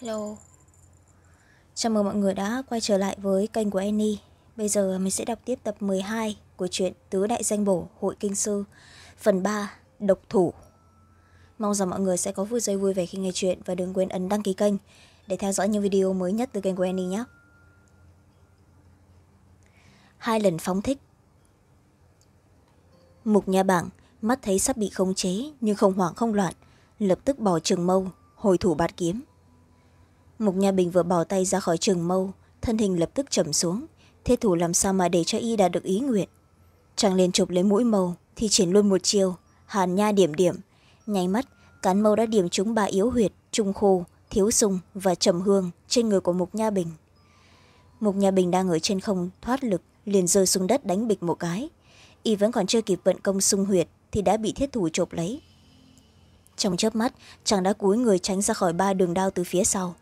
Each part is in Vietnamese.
Hello. Chào mừng mọi người đã quay trở lại với kênh của Annie. Bây giờ mình sẽ đọc tiếp tập 12 của truyện Tứ Đại Danh Bổ, Hội Kinh Sư, Phần 3 Độc Thủ. Mong rằng mọi người sẽ có vui giây vui vẻ khi nghe chuyện Và đừng quên ấn đăng ký kênh để theo dõi những video mới nhất từ kênh của Annie nhé. Hai lần phóng thích. Mục nhà bảng, mắt thấy sắp bị khống chế nhưng không hoảng không loạn, lập tức bỏ trường mâu, hồi thủ bát kiếm mục nha bình vừa bỏ tay ra khỏi trường mâu, thân hình lập tức chầm xuống. Thế thủ làm sao mà để cho y đạt được ý nguyện? Chàng liền chụp lấy mũi mâu thì triển luôn một chiều hàn nha điểm điểm. Nháy mắt, cán mâu đã điểm trúng ba yếu huyệt, trung khô, thiếu sung và trầm hương trên người của mục nha bình. Mục nha bình đang ở trên không thoát lực, liền rơi xuống đất đánh bịch một cái. Y vẫn còn chưa kịp vận công sung huyệt thì đã bị thiết thủ chộp lấy. Trong chớp mắt, chàng đã cúi người tránh ra khỏi ba đường đao từ phía sau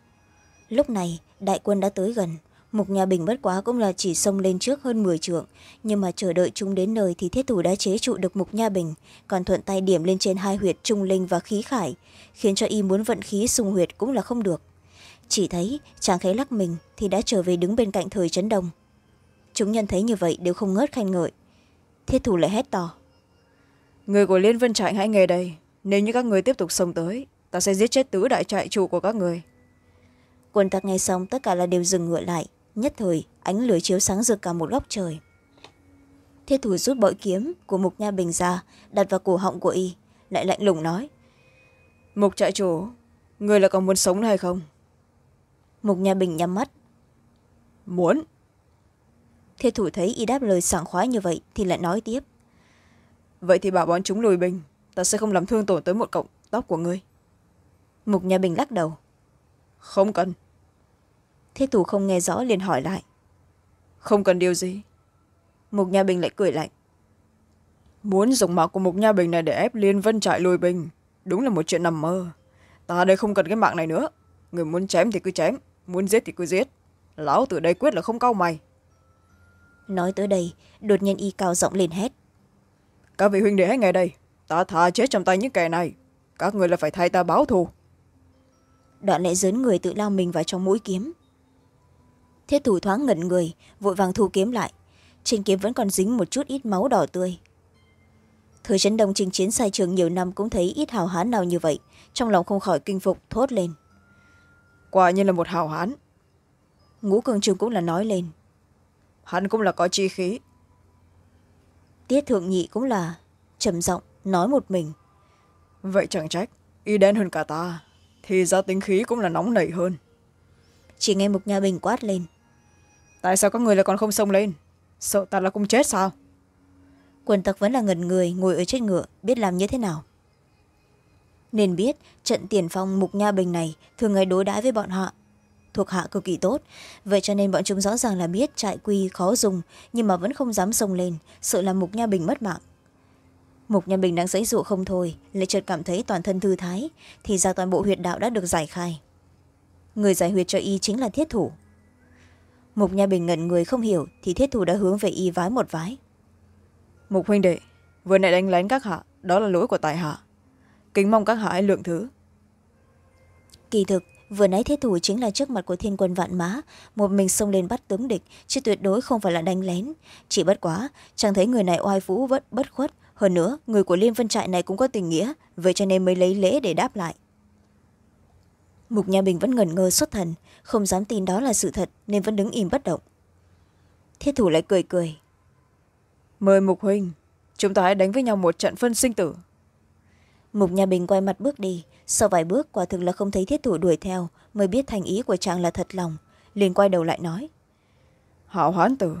lúc này, đại quân đã tới gần. Mục nhà bình bất quá cũng là chỉ xông lên trước hơn mười trượng. Nhưng mà chờ đợi chúng đến nơi thì thiết thủ đã chế trụ được mục nha bình, còn thuận tay điểm lên trên hai huyệt trung linh và khí khải, khiến cho y muốn vận khí sung huyệt cũng là không được. Chỉ thấy, chàng khẽ lắc mình thì đã trở về đứng bên cạnh thời trấn đông. Chúng nhân thấy như vậy đều không ngớt khen ngợi. Thiết thủ lại hét to. Người của liên vân trại hãy nghe đây. Nếu như các người tiếp tục xông tới, ta sẽ giết chết tứ đại trại chủ của các người quân tặc nghe xong tất cả là đều dừng ngựa lại. Nhất thời ánh lửa chiếu sáng rực cả một góc trời. Thiết thủ rút bội kiếm của mục nha bình ra đặt vào cổ họng của y lại lạnh lùng nói mục trại chủ người là còn muốn sống hay không? Mục nha bình nhắm mắt. Muốn. Thiết thủ thấy y đáp lời sảng khoái như vậy thì lại nói tiếp. Vậy thì bảo bọn chúng lùi binh ta sẽ không làm thương tổn tới một cọng tóc của ngươi. Mục nhà bình lắc đầu không cần. Thiết thủ không nghe rõ liền hỏi lại. Không cần điều gì. Mục nhà bình lại cười lạnh. Muốn dùng mạng của mục nha bình này để ép liên vân trại lùi binh đúng là một chuyện nằm mơ. Ta đây không cần cái mạng này nữa. Người muốn chém thì cứ chém muốn giết thì cứ giết. Lão từ đây quyết là không cau mày. Nói tới đây đột nhiên y cao giọng lên hét. Các vị huynh đệ hãy nghe đây. Ta thà chết trong tay những kẻ này. Các người là phải thay ta báo thù đoạn lại dớn người tự lao mình vào trong mũi kiếm. Thiết thủ thoáng ngẩn người vội vàng thu kiếm lại. Trên kiếm vẫn còn dính một chút ít máu đỏ tươi. Thời trấn đông chinh chiến sai trường nhiều năm cũng thấy ít hào hán nào như vậy trong lòng không khỏi kinh phục thốt lên. Quả nhiên là một hào hán. Ngũ cường trung cũng là nói lên. Hắn cũng là có chi khí. Tiết thượng nhị cũng là trầm giọng nói một mình. Vậy chẳng trách y đen hơn cả ta thì ra tính khí cũng là nóng nảy hơn. Chỉ nghe mục nhà bình quát lên. Tại sao các người lại còn không xông lên? Sợ ta là cũng chết sao? Quần tặc vẫn là ngần người ngồi ở trên ngựa biết làm như thế nào. Nên biết trận tiền phong mục nha bình này thường ngày đối đãi với bọn họ thuộc hạ cực kỳ tốt. Vậy cho nên bọn chúng rõ ràng là biết trại quy khó dùng nhưng mà vẫn không dám xông lên sợ làm mục nha bình mất mạng mục nha bình đang dãy dụ không thôi lại chợt cảm thấy toàn thân thư thái thì ra toàn bộ huyệt đạo đã được giải khai. Người giải huyệt cho y chính là thiết thủ. Mục nha bình ngẩn người không hiểu thì thiết thủ đã hướng về y vái một vái. Mục huynh đệ vừa nãy đánh lén các hạ đó là lỗi của tại hạ. Kính mong các hạ hãy lượng thứ. Kỳ thực vừa nãy thiết thủ chính là trước mặt của thiên quân vạn mã một mình xông lên bắt tướng địch chứ tuyệt đối không phải là đánh lén. Chỉ bất quá chẳng thấy người này oai vũ bất, bất khuất hơn nữa người của liên vân trại này cũng có tình nghĩa vậy cho nên mới lấy lễ để đáp lại. Mục nhà bình vẫn ngẩn ngơ xuất thần không dám tin đó là sự thật nên vẫn đứng im bất động. Thiết thủ lại cười cười. Mời mục huynh chúng ta hãy đánh với nhau một trận phân sinh tử. Mục nhà bình quay mặt bước đi sau vài bước quả thực là không thấy thiết thủ đuổi theo mới biết thành ý của chàng là thật lòng liền quay đầu lại nói. Hảo hoán tử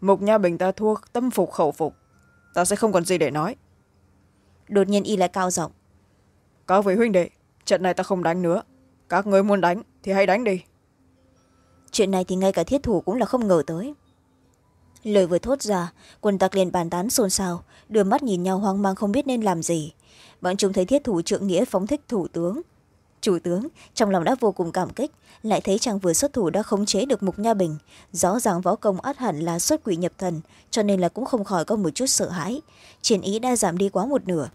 mục nha bình ta thua tâm phục khẩu phục ta sẽ không còn gì để nói. Đột nhiên y lại cao giọng. Các vị huynh đệ trận này ta không đánh nữa. Các người muốn đánh thì hãy đánh đi. Chuyện này thì ngay cả thiết thủ cũng là không ngờ tới. Lời vừa thốt ra quân tặc liền bàn tán xôn xao đưa mắt nhìn nhau hoang mang không biết nên làm gì. Bọn chúng thấy thiết thủ trượng nghĩa phóng thích thủ tướng chủ tướng, trong lòng đã vô cùng cảm kích, lại thấy chàng vừa xuất thủ đã khống chế được mục nha bình. Rõ ràng võ công át hẳn là xuất quỷ nhập thần, cho nên là cũng không khỏi có một chút sợ hãi. Chiến ý đã giảm đi quá một nửa.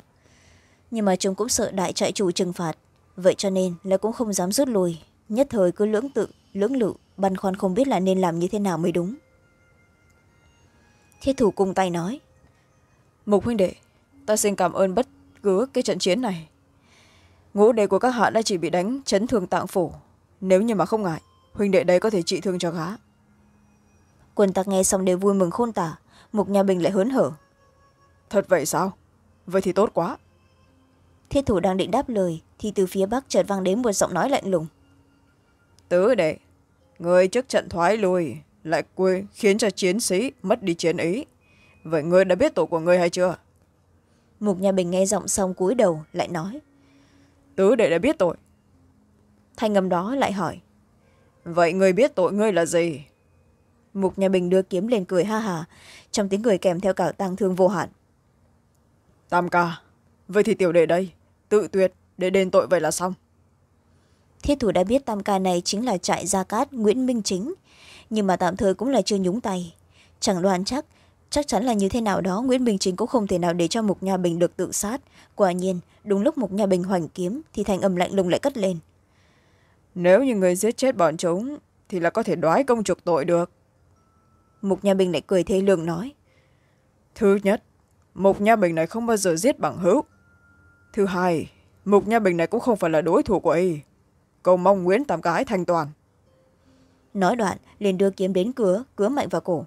Nhưng mà chúng cũng sợ đại trại chủ trừng phạt. Vậy cho nên là cũng không dám rút lui. Nhất thời cứ lưỡng tự, lưỡng lự, băn khoăn không biết là nên làm như thế nào mới đúng. Thiết thủ cùng tay nói, mục huynh đệ, ta xin cảm ơn bất cứ cái trận chiến này ngũ đệ của các hạ đã chỉ bị đánh chấn thương tạng phủ. Nếu như mà không ngại huynh đệ đây có thể trị thương cho gá quân tặc nghe xong đều vui mừng khôn tả mục nhà bình lại hớn hở. Thật vậy sao? Vậy thì tốt quá. Thiết thủ đang định đáp lời thì từ phía bắc chợt vang đến một giọng nói lạnh lùng. Tứ đệ người trước trận thoái lui lại quên khiến cho chiến sĩ mất đi chiến ý. Vậy ngươi đã biết tổ của ngươi hay chưa? Mục nhà bình nghe giọng xong cúi đầu lại nói tứ đệ đã biết tội. Thanh ngầm đó lại hỏi vậy ngươi biết tội ngươi là gì? Mục nhà bình đưa kiếm lên cười ha hà trong tiếng cười kèm theo cả tang thương vô hạn. Tam ca vậy thì tiểu đệ đây tự tuyệt để đền tội vậy là xong. Thiết thủ đã biết tam ca này chính là trại gia cát nguyễn minh chính nhưng mà tạm thời cũng là chưa nhúng tay. Chẳng đoán chắc chắc chắn là như thế nào đó nguyễn minh chính cũng không thể nào để cho mục nhà bình được tự sát. Quả nhiên đúng lúc mục nhà bình hoành kiếm thì thành âm lạnh lùng lại cất lên. Nếu như người giết chết bọn chúng thì là có thể đoái công trục tội được. Mục nhà bình lại cười thê lương nói. Thứ nhất mục nha bình này không bao giờ giết bằng hữu. Thứ hai mục nha bình này cũng không phải là đối thủ của y. Cầu mong nguyễn tam cái thành toàn. Nói đoạn liền đưa kiếm đến cửa cứa mạnh vào cổ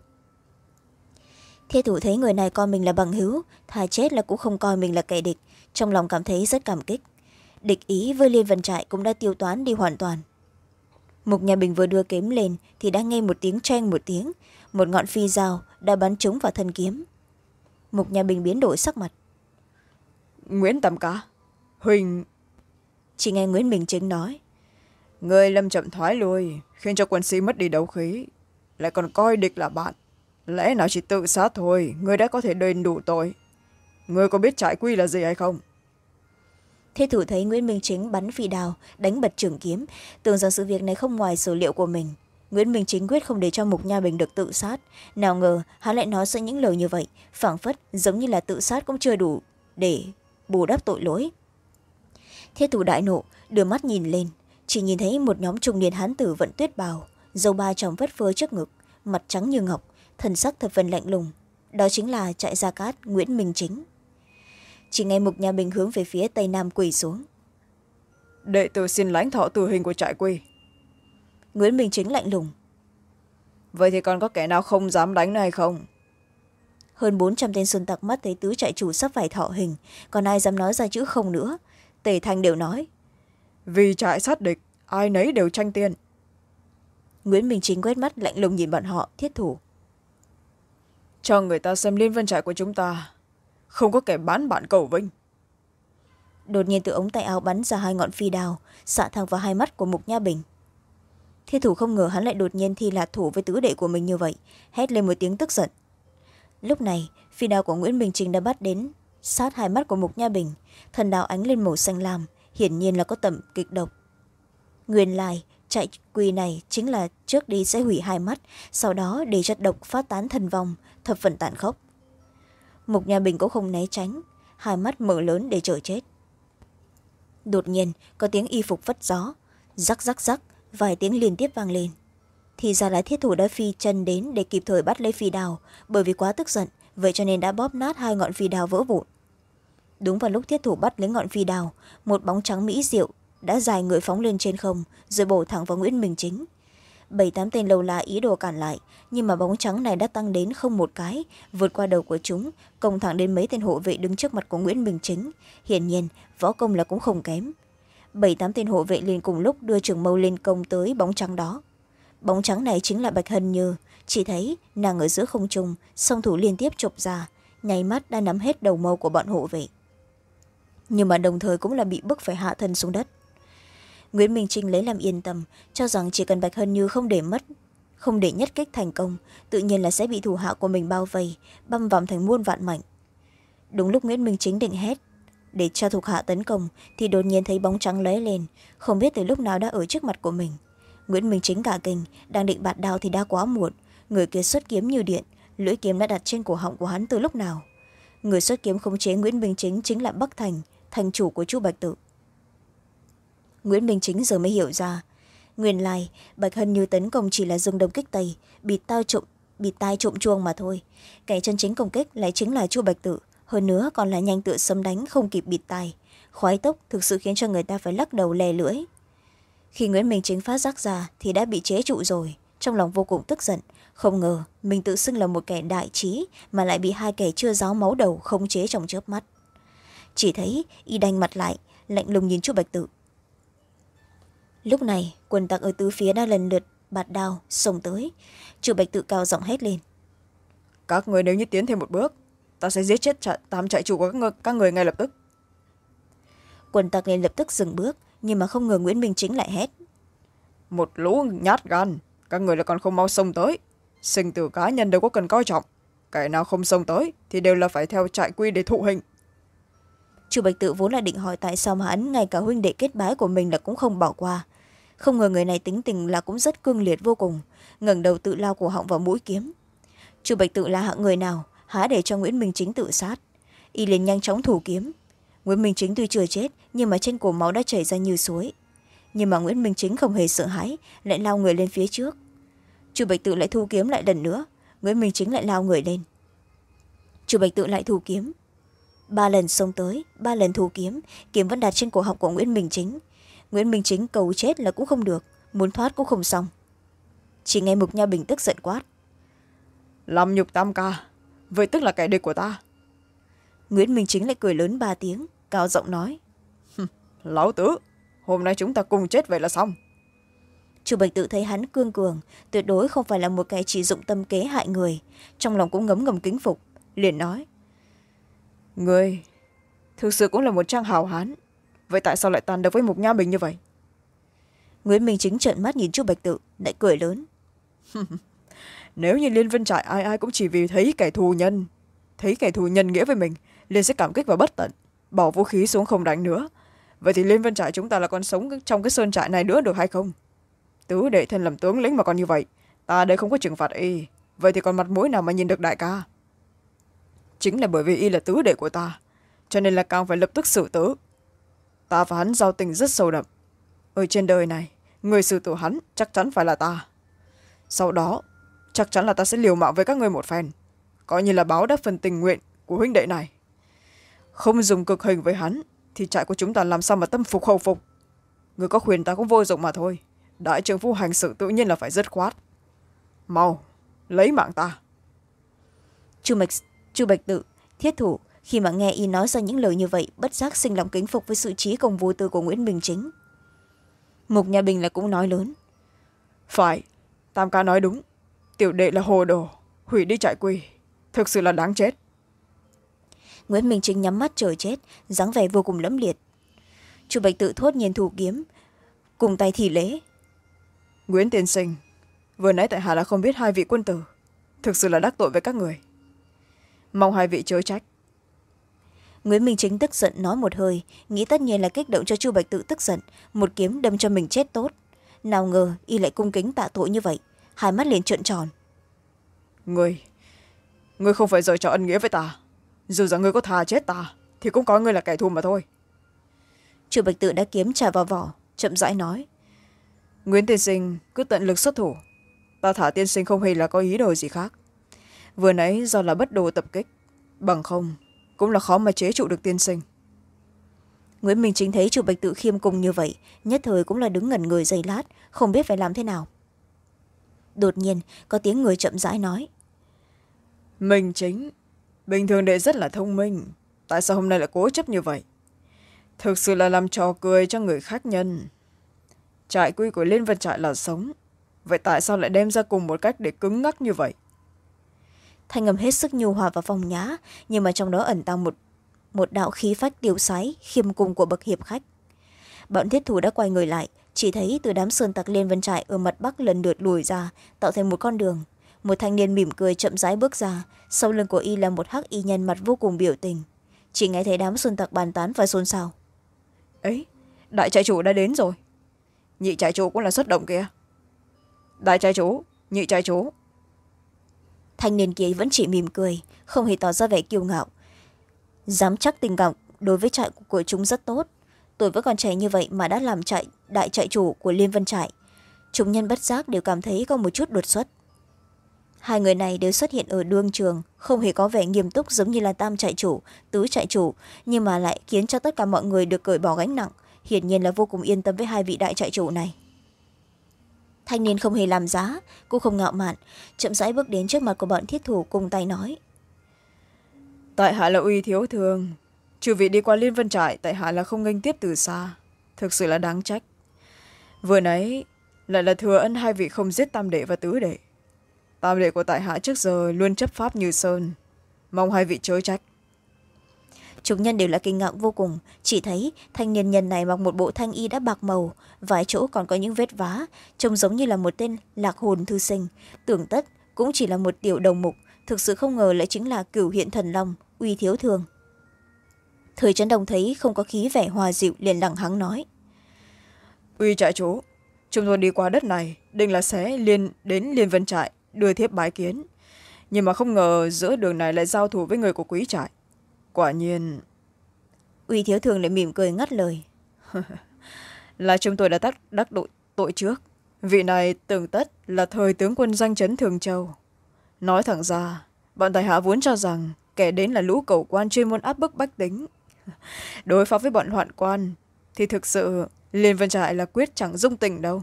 thế thủ thấy người này coi mình là bằng hữu thà chết là cũng không coi mình là kẻ địch. Trong lòng cảm thấy rất cảm kích. Địch ý với liên vân trại cũng đã tiêu toán đi hoàn toàn. Mục nhà bình vừa đưa kiếm lên thì đã nghe một tiếng tranh một tiếng. Một ngọn phi dao đã bắn trúng vào thân kiếm. Mục nhà bình biến đổi sắc mặt. Nguyễn tam cá huỳnh. Chỉ nghe nguyễn bình chính nói. Người lâm chậm thoái lui khiến cho quân sĩ mất đi đấu khí lại còn coi địch là bạn lẽ nào chỉ tự sát thôi, người đã có thể đền đủ tội. Người có biết trại quy là gì hay không? Thế thủ thấy nguyễn minh chính bắn phi đào đánh bật trường kiếm. Tưởng rằng sự việc này không ngoài sở liệu của mình. Nguyễn minh chính quyết không để cho mục nha bình được tự sát. Nào ngờ, hắn lại nói ra những lời như vậy, phảng phất giống như là tự sát cũng chưa đủ để bù đắp tội lỗi. Thế thủ đại nộ, đưa mắt nhìn lên. Chỉ nhìn thấy một nhóm trung niên hán tử vận tuyết bào, dâu ba tròng vất phơ trước ngực, mặt trắng như ngọc thần sắc thập phần lạnh lùng. Đó chính là trại gia cát nguyễn minh chính. Chỉ nghe mục nhà bình hướng về phía tây nam quỳ xuống. Đệ tử xin lãnh thọ tử hình của trại quy nguyễn minh chính lạnh lùng. Vậy thì còn có kẻ nào không dám đánh này không? Hơn bốn trăm tên xuân tặc mắt thấy tứ trại chủ sắp phải thọ hình còn ai dám nói ra chữ không nữa? Tề thanh đều nói. Vì trại sát địch ai nấy đều tranh tiền nguyễn minh chính quét mắt lạnh lùng nhìn bọn họ thiết thủ cho người ta xem liên vân trại của chúng ta. Không có kẻ bán bạn cầu vinh. Đột nhiên từ ống tay áo bắn ra hai ngọn phi đào xạ thẳng vào hai mắt của mục nha bình. Thi thủ không ngờ hắn lại đột nhiên thi lạc thủ với tứ đệ của mình như vậy, hét lên một tiếng tức giận. Lúc này, phi đao của nguyễn bình trình đã bắt đến, sát hai mắt của mục nha bình, thần đào ánh lên màu xanh lam, hiển nhiên là có tầm kịch độc. Nguyên lai chạy quỳ này chính là trước đi sẽ hủy hai mắt, sau đó để chất độc phát tán thần vong thập phần tàn khốc. Mục nhà bình cũng không né tránh, hai mắt mở lớn để chờ chết. Đột nhiên, có tiếng y phục vất gió, rắc rắc rắc, vài tiếng liên tiếp vang lên. Thì ra là thiết thủ đã phi chân đến để kịp thời bắt lấy phi đào, bởi vì quá tức giận, vậy cho nên đã bóp nát hai ngọn phi đào vỡ vụn. Đúng vào lúc thiết thủ bắt lấy ngọn phi đào, một bóng trắng mỹ diệu đã dài người phóng lên trên không, rồi bổ thẳng vào nguyễn minh chính bảy tám tên lâu la ý đồ cản lại, nhưng mà bóng trắng này đã tăng đến không một cái, vượt qua đầu của chúng công thẳng đến mấy tên hộ vệ đứng trước mặt của nguyễn bình chính. Hiển nhiên, võ công là cũng không kém. Bảy tám tên hộ vệ liền cùng lúc đưa trường mâu lên công tới bóng trắng đó. Bóng trắng này chính là bạch hân như chỉ thấy, nàng ở giữa không trung, song thủ liên tiếp chụp ra, nháy mắt đã nắm hết đầu mâu của bọn hộ vệ. Nhưng mà đồng thời cũng là bị bức phải hạ thân xuống đất nguyễn minh trinh lấy làm yên tâm, cho rằng chỉ cần bạch hân như không để mất, không để nhất kích thành công, tự nhiên là sẽ bị thủ hạ của mình bao vây, băm vằm thành muôn vạn mảnh. Đúng lúc nguyễn minh chính định hét, để cho thuộc hạ tấn công, thì đột nhiên thấy bóng trắng lóe lên, không biết từ lúc nào đã ở trước mặt của mình. Nguyễn minh chính cả kinh, đang định bạt đao thì đã quá muộn, người kia xuất kiếm như điện, lưỡi kiếm đã đặt trên cổ họng của hắn từ lúc nào. Người xuất kiếm khống chế nguyễn minh chính chính là bắc thành thành chủ của chu bạch tự nguyễn minh chính giờ mới hiểu ra. Nguyên lai, bạch hân như tấn công chỉ là dùng đồng kích tây bịt tao trộm bịt tai trộm chuông mà thôi. Kẻ chân chính công kích lại chính là chu bạch tự hơn nữa còn là nhanh tựa sấm đánh không kịp bịt tai. Khoái tốc thực sự khiến cho người ta phải lắc đầu lè lưỡi. Khi nguyễn minh chính phát giác ra thì đã bị chế trụ rồi, trong lòng vô cùng tức giận. Không ngờ, mình tự xưng là một kẻ đại trí mà lại bị hai kẻ chưa giáo máu đầu khống chế trong chớp mắt. Chỉ thấy, y đanh mặt lại, lạnh lùng nhìn chu bạch tự lúc này quần tặc ở tứ phía đã lần lượt bạt đao xông tới. Chu bạch tự cao giọng hét lên. Các người nếu như tiến thêm một bước ta sẽ giết chết tám trại chủ của các người, các người ngay lập tức. Quần tặc liền lập tức dừng bước nhưng mà không ngờ nguyễn minh chính lại hét. Một lũ nhát gan các người là còn không mau xông tới. Sinh tử cá nhân đâu có cần coi trọng. Kẻ nào không xông tới thì đều là phải theo trại quy để thụ hình chu bạch tự vốn là định hỏi tại sao mà hắn, ngay cả huynh đệ kết bái của mình là cũng không bỏ qua. Không ngờ người này tính tình là cũng rất cương liệt vô cùng, ngẩng đầu tự lao cổ họng vào mũi kiếm. Chu bạch tự là hạng người nào, há để cho nguyễn minh chính tự sát? Y liền nhanh chóng thủ kiếm. Nguyễn minh chính tuy chưa chết, nhưng mà trên cổ máu đã chảy ra như suối. Nhưng mà nguyễn minh chính không hề sợ hãi, lại lao người lên phía trước. Chu bạch tự lại thu kiếm lại lần nữa, nguyễn minh chính lại lao người lên. Chu bạch tự lại thu kiếm ba lần xông tới ba lần thu kiếm kiếm vẫn đặt trên cổ họng của nguyễn minh chính. Nguyễn minh chính cầu chết là cũng không được muốn thoát cũng không xong. Chỉ nghe mục nha bình tức giận quát. Làm nhục tam ca vậy tức là kẻ địch của ta. Nguyễn minh chính lại cười lớn ba tiếng cao giọng nói. Lão tứ hôm nay chúng ta cùng chết vậy là xong. Chu bạch tự thấy hắn cương cường tuyệt đối không phải là một kẻ chỉ dụng tâm kế hại người. Trong lòng cũng ngấm ngầm kính phục liền nói người thực sự cũng là một trang hào hán. Vậy tại sao lại tàn được với mục nha bình như vậy? Nguyễn minh chính trợn mắt nhìn chu bạch tự lại cười lớn. Nếu như liên vân trại ai ai cũng chỉ vì thấy kẻ thù nhân thấy kẻ thù nhân nghĩa với mình liền sẽ cảm kích và bất tận bỏ vũ khí xuống không đánh nữa. Vậy thì liên vân trại chúng ta là còn sống trong cái sơn trại này nữa được hay không? Tứ đệ thân làm tướng lĩnh mà còn như vậy ta đây không có trừng phạt y. Vậy thì còn mặt mũi nào mà nhìn được đại ca chính là bởi vì y là tứ đệ của ta, cho nên là càng phải lập tức xử tử. Ta và hắn giao tình rất sâu đậm. Ở trên đời này, người xử tử hắn chắc chắn phải là ta. Sau đó, chắc chắn là ta sẽ liều mạng với các người một phen. Coi như là báo đáp phần tình nguyện của huynh đệ này. Không dùng cực hình với hắn, thì trại của chúng ta làm sao mà tâm phục khẩu phục? Người có khuyên ta cũng vô dụng mà thôi. Đại trưởng phu hành sự tự nhiên là phải dứt khoát. Mau, lấy mạng ta. Chu mạch chu bạch tự thiết thủ. Khi mà nghe y nói ra những lời như vậy bất giác sinh lòng kính phục với sự trí công vô tư của nguyễn bình chính. Mục nhà bình là cũng nói lớn. Phải tam ca nói đúng. Tiểu đệ là hồ đồ hủy đi trại quy thực sự là đáng chết. Nguyễn minh chính nhắm mắt chờ chết dáng vẻ vô cùng lẫm liệt. Chu bạch tự thốt nhiên thủ kiếm cùng tay thì lễ. Nguyễn tiên sinh vừa nãy tại hạ là không biết hai vị quân tử. Thực sự là đắc tội với các người mong hai vị chớ trách. Nguyễn minh chính tức giận nói một hơi nghĩ tất nhiên là kích động cho chu bạch tự tức giận một kiếm đâm cho mình chết tốt. Nào ngờ y lại cung kính tạ tội như vậy hai mắt liền trợn tròn. Người người không phải rời trò ân nghĩa với ta. Dù rằng người có thà chết ta thì cũng có người là kẻ thù mà thôi. Chu bạch tự đã kiếm trả vào vỏ chậm rãi nói. Nguyễn tiên sinh cứ tận lực xuất thủ. Ta thả tiên sinh không hề là có ý đồ gì khác vừa nãy do là bất đồ tập kích. Bằng không cũng là khó mà chế trụ được tiên sinh. Nguyễn minh chính thấy chu bạch tự khiêm cung như vậy nhất thời cũng là đứng ngẩn người giây lát không biết phải làm thế nào. Đột nhiên có tiếng người chậm rãi nói. Minh chính bình thường đệ rất là thông minh tại sao hôm nay lại cố chấp như vậy? Thực sự là làm trò cười cho người khác nhân. Trại quy của liên vân trại là sống vậy tại sao lại đem ra cùng một cách để cứng ngắc như vậy thanh âm hết sức nhu hòa và phong nhã, nhưng mà trong đó ẩn tàng một một đạo khí phách tiêu sái, khiêm cung của bậc hiệp khách. Bọn thiết thủ đã quay người lại, chỉ thấy từ đám sơn tặc liên vân trại ở mặt bắc lần lượt lùi ra, tạo thành một con đường. Một thanh niên mỉm cười chậm rãi bước ra, sau lưng của y là một hắc y nhân mặt vô cùng biểu tình. Chỉ nghe thấy đám sơn tặc bàn tán và xôn xao. Ấy, đại trại chủ đã đến rồi. Nhị trại chủ cũng là xuất động kìa. Đại trại chủ, nhị trại chủ thanh niên kia vẫn chỉ mỉm cười, không hề tỏ ra vẻ kiêu ngạo. Dám chắc tình cảm đối với trại của chúng rất tốt. Tuổi vẫn còn trẻ như vậy mà đã làm trại, đại trại chủ của liên vân trại. Chúng nhân bất giác đều cảm thấy có một chút đột xuất. Hai người này đều xuất hiện ở đương trường, không hề có vẻ nghiêm túc giống như là tam trại chủ, tứ trại chủ, nhưng mà lại khiến cho tất cả mọi người được cởi bỏ gánh nặng. Hiển nhiên là vô cùng yên tâm với hai vị đại trại chủ này thanh niên không hề làm giá cũng không ngạo mạn, chậm rãi bước đến trước mặt của bọn thiết thủ cùng tay nói. Tại hạ là uy thiếu thường trừ vị đi qua liên vân trại, tại hạ là không nghênh tiếp từ xa, thực sự là đáng trách. Vừa nãy, lại là thừa ân hai vị không giết tam đệ và tứ đệ. Tam đệ của tại hạ trước giờ luôn chấp pháp như sơn, mong hai vị chớ trách chúng nhân đều là kinh ngạc vô cùng. Chỉ thấy, thanh niên nhân này mặc một bộ thanh y đã bạc màu, vài chỗ còn có những vết vá, trông giống như là một tên lạc hồn thư sinh. Tưởng tất, cũng chỉ là một tiểu đồng mục, thực sự không ngờ lại chính là cửu hiện thần long, uy thiếu thường. Thời trấn đồng thấy không có khí vẻ hòa dịu, liền lẳng hắng nói. Uy trại chủ chúng tôi đi qua đất này, định là sẽ liên đến liên vân trại, đưa thiếp bái kiến. Nhưng mà không ngờ giữa đường này lại giao thủ với người của quý trại quả nhiên. Uy thiếu thường lại mỉm cười ngắt lời. Là chúng tôi đã đắc, đắc tội, tội trước. Vị này tưởng tất là thời tướng quân danh chấn thường châu. Nói thẳng ra bọn tài hạ vốn cho rằng kẻ đến là lũ cầu quan chuyên môn áp bức bách tính. Đối phó với bọn hoạn quan thì thực sự liên vân trại là quyết chẳng dung tình đâu.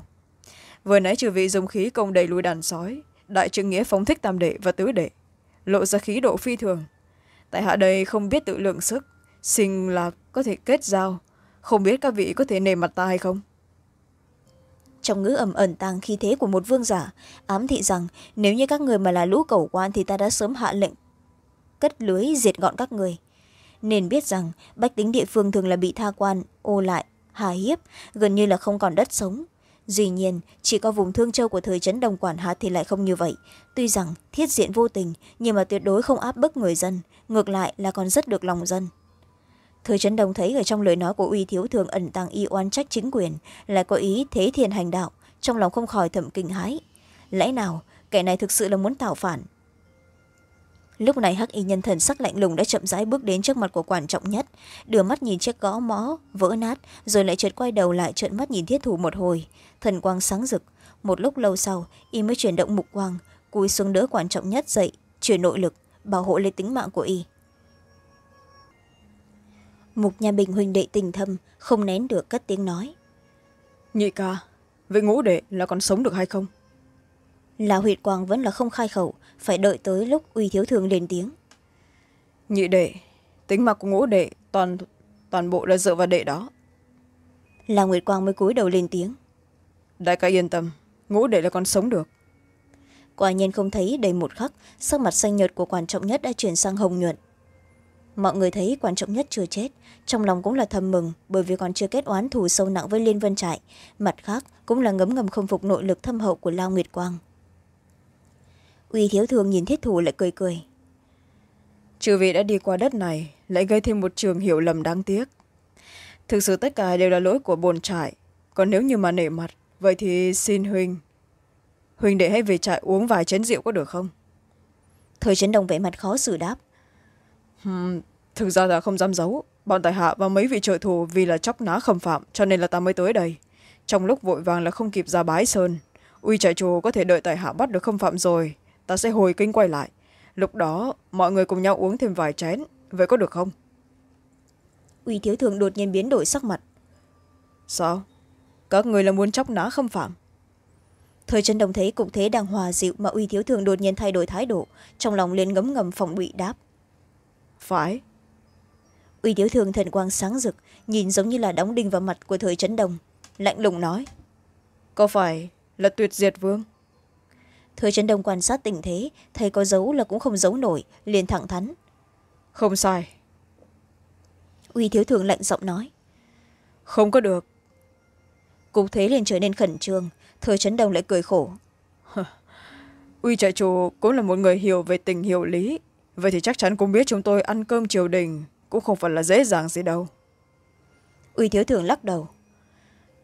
Vừa nãy trừ vị dùng khí công đầy lùi đàn sói đại trượng nghĩa phóng thích tam đệ và tứ đệ lộ ra khí độ phi thường tại hạ đây không biết tự lượng sức, xin là có thể kết giao. Không biết các vị có thể nề mặt ta hay không? Trong ngữ ẩm ẩn tàng khí thế của một vương giả, ám thị rằng nếu như các người mà là lũ cầu quan thì ta đã sớm hạ lệnh cất lưới diệt gọn các người. Nên biết rằng, bách tính địa phương thường là bị tha quan, ô lại, hà hiếp, gần như là không còn đất sống. Dĩ nhiên, chỉ có vùng Thương Châu của thời trấn Đồng Quản Hạt thì lại không như vậy. Tuy rằng thiết diện vô tình, nhưng mà tuyệt đối không áp bức người dân, ngược lại là còn rất được lòng dân. Thời trấn Đồng thấy ở trong lời nói của uy thiếu thường ẩn tàng y oan trách chính quyền, lại có ý thế thiền hành đạo, trong lòng không khỏi thầm kinh hái. Lẽ nào, kẻ này thực sự là muốn tạo phản, lúc này hắc y nhân thần sắc lạnh lùng đã chậm rãi bước đến trước mặt của quan trọng nhất, đưa mắt nhìn chiếc gõ mõ, vỡ nát, rồi lại chợt quay đầu lại trợn mắt nhìn thiết thủ một hồi. Thần quang sáng rực. Một lúc lâu sau, y mới chuyển động mục quang, cúi xuống đỡ quan trọng nhất dậy, chuyển nội lực, bảo hộ lấy tính mạng của y. Mục nhà bình huynh đệ tình thâm, không nén được cất tiếng nói. Nhị ca vậy ngũ đệ là còn sống được hay không? Là huyệt quang vẫn là không khai khẩu phải đợi tới lúc uy thiếu thường lên tiếng. Nhị đệ tính mạng của ngũ đệ toàn toàn bộ là dựa vào đệ đó. Là nguyệt quang mới cúi đầu lên tiếng. Đại ca yên tâm ngũ đệ là còn sống được. Quả nhiên không thấy đầy một khắc sắc mặt xanh nhợt của quan trọng nhất đã chuyển sang hồng nhuận. Mọi người thấy quan trọng nhất chưa chết trong lòng cũng là thầm mừng bởi vì còn chưa kết oán thù sâu nặng với liên vân trại. Mặt khác cũng là ngấm ngầm không phục nội lực thâm hậu của lao nguyệt quang uy thiếu thường nhìn thiết thủ lại cười cười. Trừ vị đã đi qua đất này lại gây thêm một trường hiểu lầm đáng tiếc. Thực sự tất cả đều là lỗi của bồn trại. Còn nếu như mà nể mặt vậy thì xin huynh huynh đệ hãy về trại uống vài chén rượu có được không? Thời chấn đồng vẻ mặt khó xử đáp. Hmm, thực ra là không dám giấu. Bọn tài hạ và mấy vị trợ thù vì là chóc ná khâm phạm cho nên là ta mới tới đây. Trong lúc vội vàng là không kịp ra bái sơn. Uy trại chủ có thể đợi tài hạ bắt được khâm phạm rồi ta sẽ hồi kinh quay lại. Lúc đó mọi người cùng nhau uống thêm vài chén. Vậy có được không? Uy thiếu thường đột nhiên biến đổi sắc mặt. Sao? Các người là muốn chóc ná khâm phạm. Thời chân đồng thấy cục thế đang hòa dịu mà uy thiếu thường đột nhiên thay đổi thái độ trong lòng liền ngấm ngầm phòng bị đáp. Phải. Uy thiếu thường thần quang sáng rực nhìn giống như là đóng đinh vào mặt của thời trấn đồng lạnh lùng nói. Có phải là tuyệt diệt vương thời trấn đông quan sát tình thế thấy có giấu là cũng không giấu nổi liền thẳng thắn. Không sai. Uy thiếu thường lạnh giọng nói. Không có được. Cục thế liền trở nên khẩn trương thời trấn đông lại cười khổ. Uy trại chủ cũng là một người hiểu về tình hiểu lý vậy thì chắc chắn cũng biết chúng tôi ăn cơm triều đình cũng không phải là dễ dàng gì đâu. Uy thiếu thường lắc đầu.